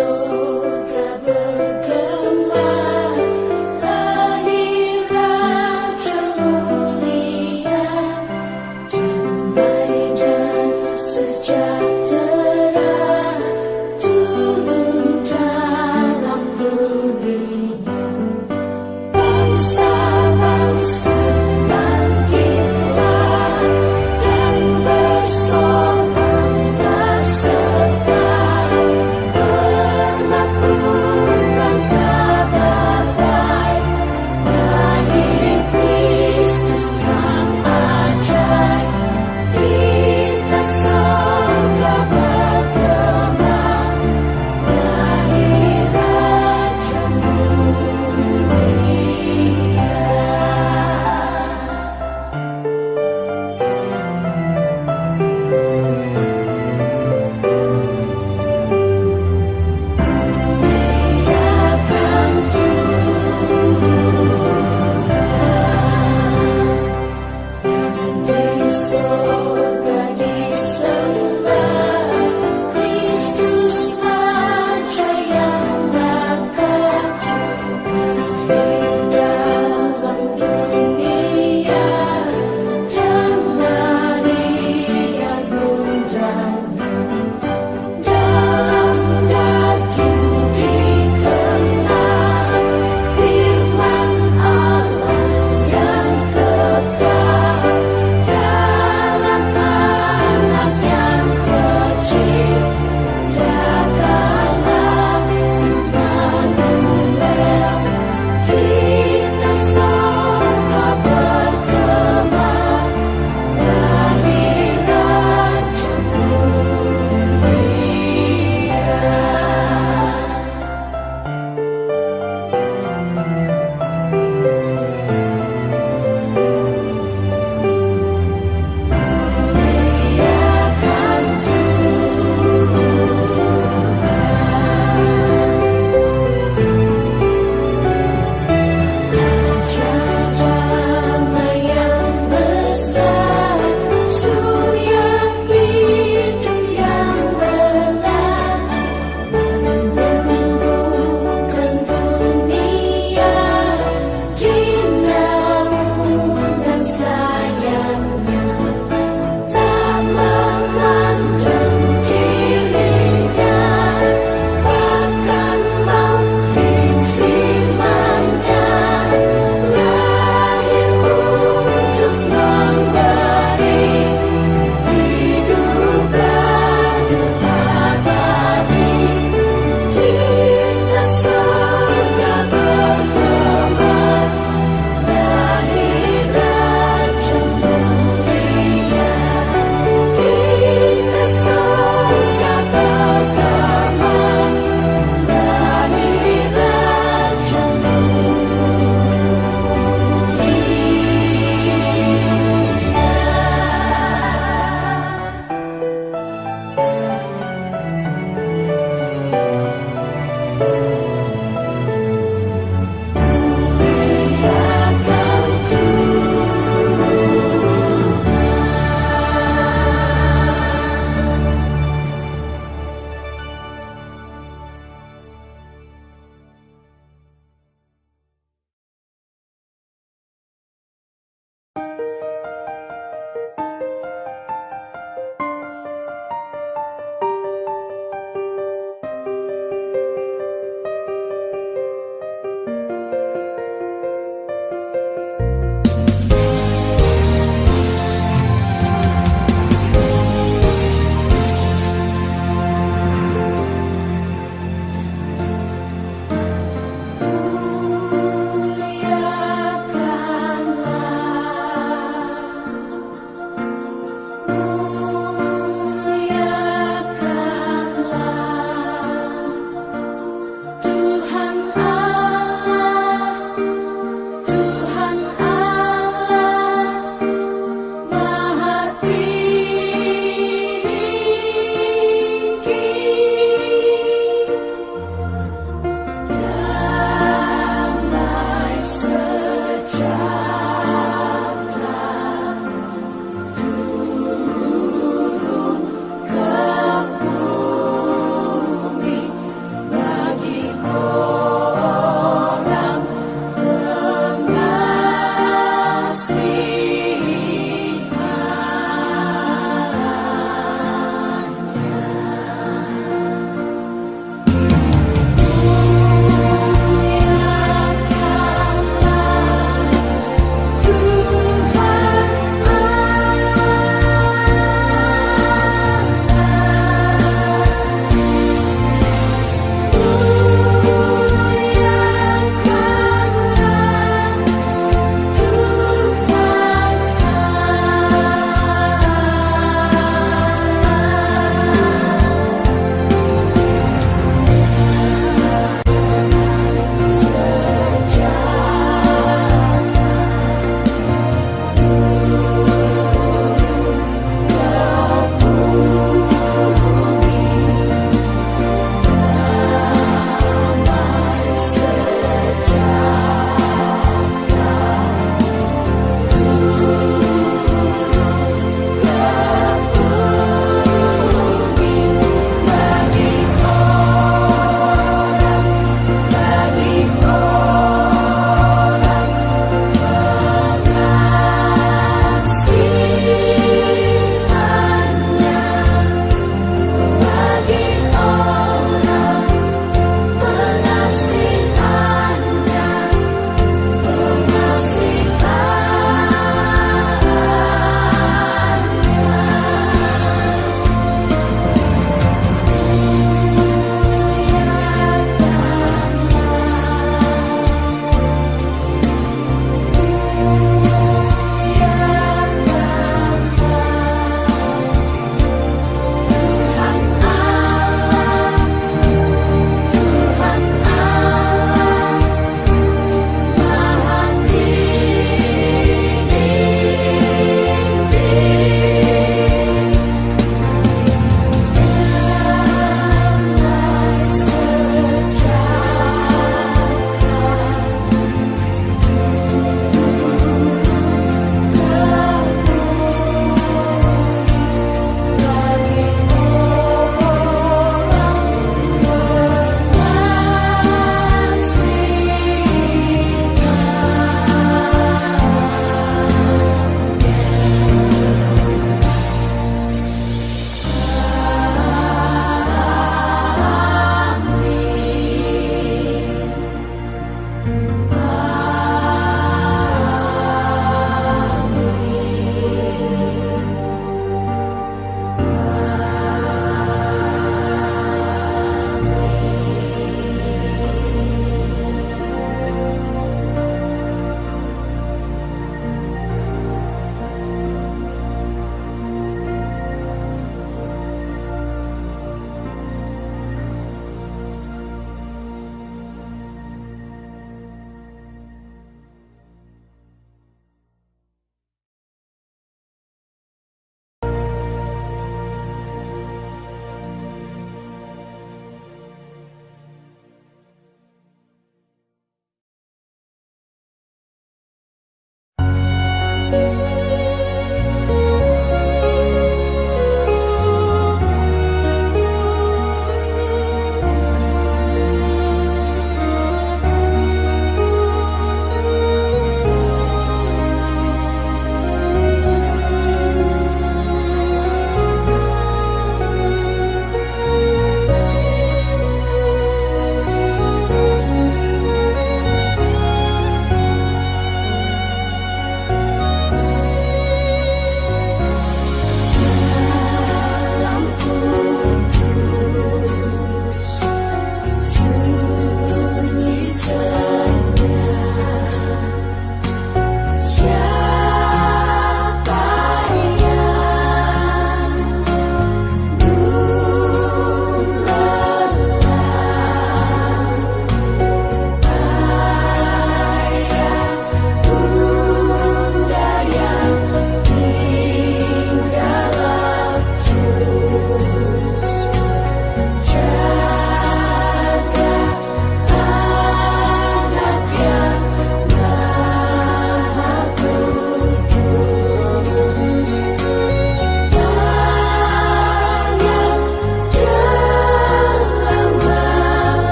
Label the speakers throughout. Speaker 1: soul.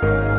Speaker 1: Thank you.